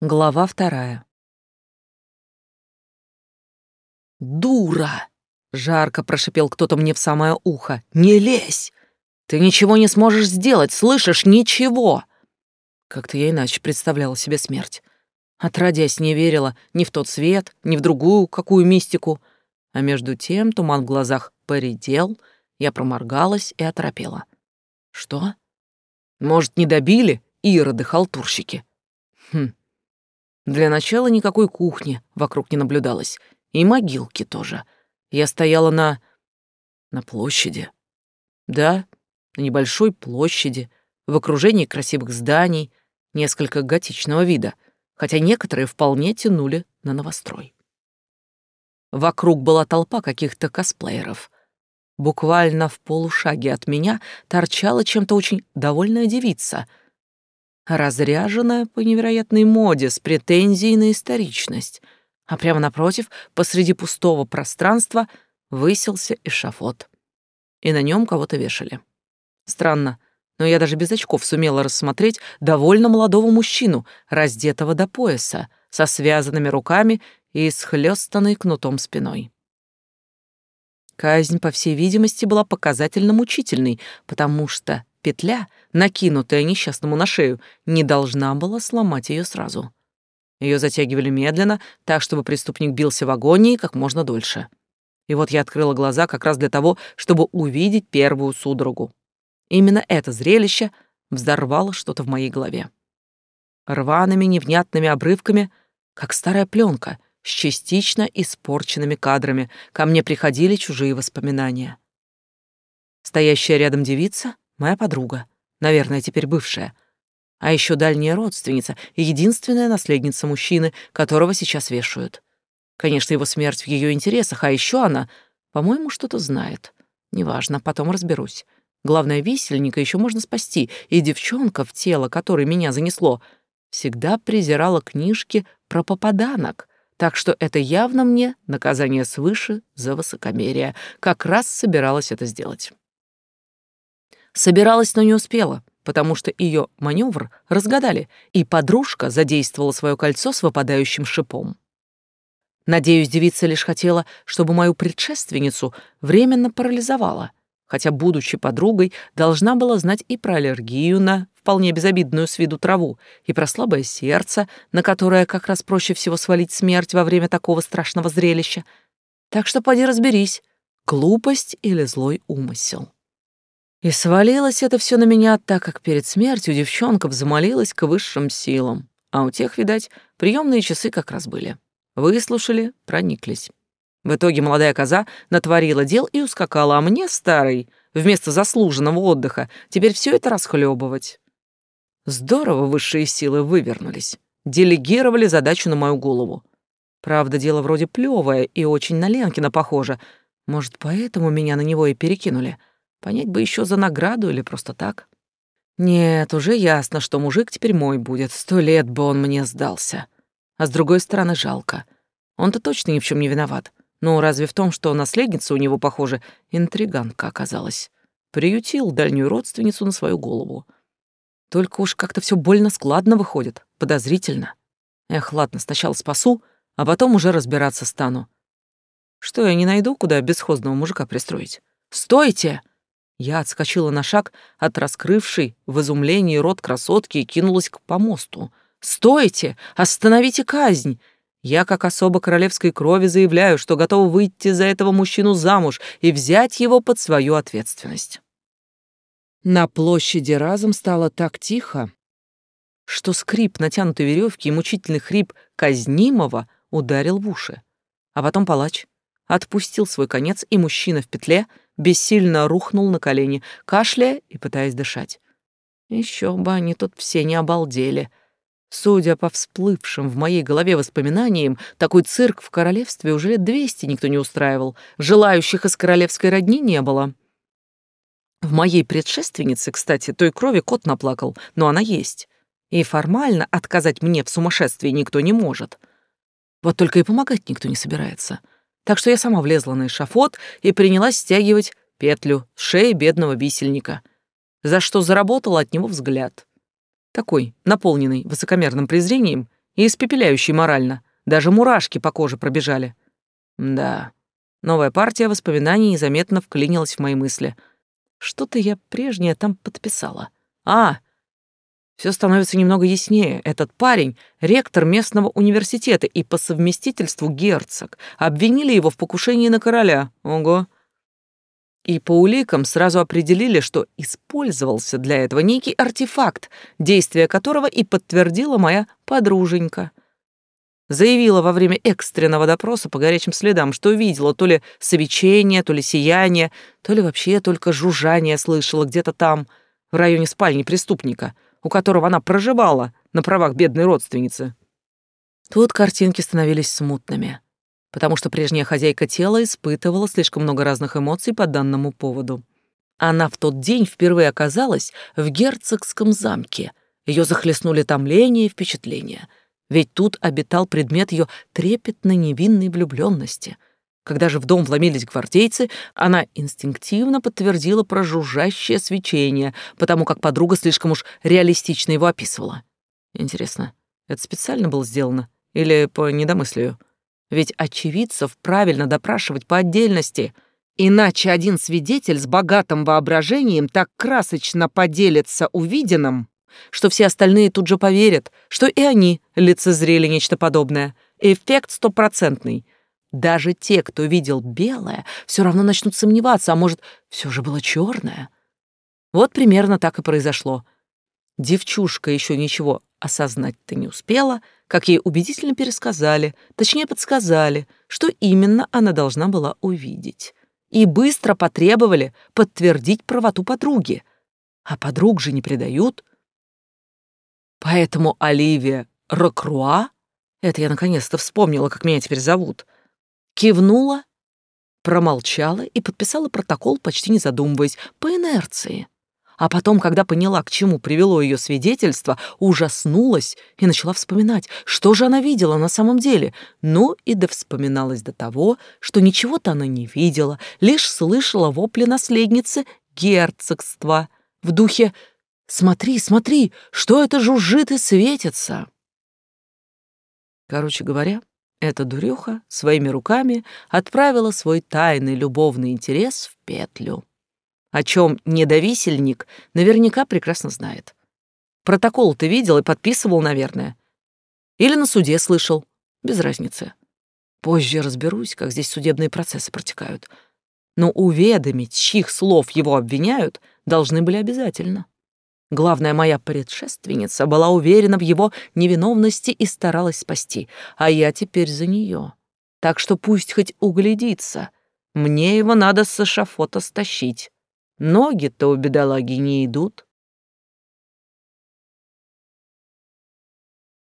Глава вторая. «Дура!» — жарко прошипел кто-то мне в самое ухо. «Не лезь! Ты ничего не сможешь сделать, слышишь? Ничего!» Как-то я иначе представляла себе смерть. Отродясь, не верила ни в тот свет, ни в другую какую мистику. А между тем туман в глазах поредел, я проморгалась и оторопела. «Что? Может, не добили ироды-халтурщики?» Хм, для начала никакой кухни вокруг не наблюдалось, и могилки тоже. Я стояла на... на площади. Да, на небольшой площади, в окружении красивых зданий, несколько готичного вида, хотя некоторые вполне тянули на новострой. Вокруг была толпа каких-то косплееров. Буквально в полушаге от меня торчала чем-то очень довольная девица — разряженная по невероятной моде с претензией на историчность, а прямо напротив, посреди пустого пространства, высился эшафот. И на нем кого-то вешали. Странно, но я даже без очков сумела рассмотреть довольно молодого мужчину, раздетого до пояса, со связанными руками и схлёстанной кнутом спиной. Казнь, по всей видимости, была показательно мучительной, потому что Петля, накинутая несчастному на шею, не должна была сломать ее сразу. Ее затягивали медленно, так, чтобы преступник бился в агонии как можно дольше. И вот я открыла глаза как раз для того, чтобы увидеть первую судорогу. Именно это зрелище взорвало что-то в моей голове. Рваными невнятными обрывками, как старая пленка, с частично испорченными кадрами, ко мне приходили чужие воспоминания. Стоящая рядом девица моя подруга, наверное, теперь бывшая, а еще дальняя родственница и единственная наследница мужчины, которого сейчас вешают. Конечно, его смерть в ее интересах, а еще она, по-моему, что-то знает. Неважно, потом разберусь. Главное, висельника еще можно спасти, и девчонка, в тело которой меня занесло, всегда презирала книжки про попаданок, так что это явно мне наказание свыше за высокомерие. Как раз собиралась это сделать. Собиралась, но не успела, потому что ее маневр разгадали, и подружка задействовала свое кольцо с выпадающим шипом. Надеюсь, девица лишь хотела, чтобы мою предшественницу временно парализовала, хотя, будучи подругой, должна была знать и про аллергию на вполне безобидную с виду траву, и про слабое сердце, на которое как раз проще всего свалить смерть во время такого страшного зрелища. Так что поди разберись, глупость или злой умысел. И свалилось это все на меня, так как перед смертью девчонка взмолилась к высшим силам, а у тех, видать, приемные часы как раз были. Выслушали, прониклись. В итоге молодая коза натворила дел и ускакала, а мне, старый, вместо заслуженного отдыха, теперь все это расхлебывать. Здорово высшие силы вывернулись. Делегировали задачу на мою голову. Правда, дело вроде плевое и очень на Ленкина похоже. Может, поэтому меня на него и перекинули. Понять бы еще за награду или просто так. Нет, уже ясно, что мужик теперь мой будет. Сто лет бы он мне сдался. А с другой стороны, жалко. Он-то точно ни в чем не виноват. Ну, разве в том, что наследница у него, похоже, интриганка оказалась. Приютил дальнюю родственницу на свою голову. Только уж как-то все больно складно выходит, подозрительно. Эх, ладно, сначала спасу, а потом уже разбираться стану. Что я не найду, куда бесхозного мужика пристроить? «Стойте!» Я отскочила на шаг от раскрывшей в изумлении рот красотки и кинулась к помосту. «Стойте! Остановите казнь! Я, как особо королевской крови, заявляю, что готова выйти за этого мужчину замуж и взять его под свою ответственность». На площади разом стало так тихо, что скрип натянутой веревки и мучительный хрип казнимого ударил в уши. А потом палач отпустил свой конец, и мужчина в петле — бессильно рухнул на колени, кашляя и пытаясь дышать. Еще бы они тут все не обалдели. Судя по всплывшим в моей голове воспоминаниям, такой цирк в королевстве уже лет двести никто не устраивал, желающих из королевской родни не было. В моей предшественнице, кстати, той крови кот наплакал, но она есть. И формально отказать мне в сумасшествии никто не может. Вот только и помогать никто не собирается. — так что я сама влезла на эшафот и принялась стягивать петлю с шеи бедного висельника, за что заработала от него взгляд. Такой, наполненный высокомерным презрением и испепеляющий морально. Даже мурашки по коже пробежали. Да, новая партия воспоминаний незаметно вклинилась в мои мысли. Что-то я прежнее там подписала. А, все становится немного яснее. Этот парень — ректор местного университета и по совместительству герцог. Обвинили его в покушении на короля. Ого. И по уликам сразу определили, что использовался для этого некий артефакт, действие которого и подтвердила моя подруженька. Заявила во время экстренного допроса по горячим следам, что видела то ли свечение, то ли сияние, то ли вообще только жужжание слышала где-то там, в районе спальни преступника — у которого она проживала на правах бедной родственницы. Тут картинки становились смутными, потому что прежняя хозяйка тела испытывала слишком много разных эмоций по данному поводу. Она в тот день впервые оказалась в герцогском замке. Ее захлестнули томление и впечатления. Ведь тут обитал предмет ее трепетно невинной влюбленности — когда же в дом вломились гвардейцы, она инстинктивно подтвердила про жужжащее свечение, потому как подруга слишком уж реалистично его описывала. Интересно, это специально было сделано или по недомыслию? Ведь очевидцев правильно допрашивать по отдельности, иначе один свидетель с богатым воображением так красочно поделится увиденным, что все остальные тут же поверят, что и они лицезрели нечто подобное. Эффект стопроцентный — даже те, кто видел белое, все равно начнут сомневаться, а может, все же было черное. Вот примерно так и произошло. Девчушка еще ничего осознать-то не успела, как ей убедительно пересказали, точнее подсказали, что именно она должна была увидеть. И быстро потребовали подтвердить правоту подруги. А подруг же не предают. Поэтому Оливия Рокруа, это я наконец-то вспомнила, как меня теперь зовут — кивнула, промолчала и подписала протокол, почти не задумываясь, по инерции. А потом, когда поняла, к чему привело ее свидетельство, ужаснулась и начала вспоминать, что же она видела на самом деле. Ну и довспоминалась до того, что ничего-то она не видела, лишь слышала вопли наследницы герцогства в духе «Смотри, смотри, что это жужжит и светится!» Короче говоря, эта дурюха своими руками отправила свой тайный любовный интерес в петлю. О чем недовисельник наверняка прекрасно знает. Протокол ты видел и подписывал, наверное. Или на суде слышал. Без разницы. Позже разберусь, как здесь судебные процессы протекают. Но уведомить, чьих слов его обвиняют, должны были обязательно. Главная моя предшественница была уверена в его невиновности и старалась спасти, а я теперь за нее. Так что пусть хоть углядится. Мне его надо с эшафота стащить. Ноги-то у бедолаги не идут.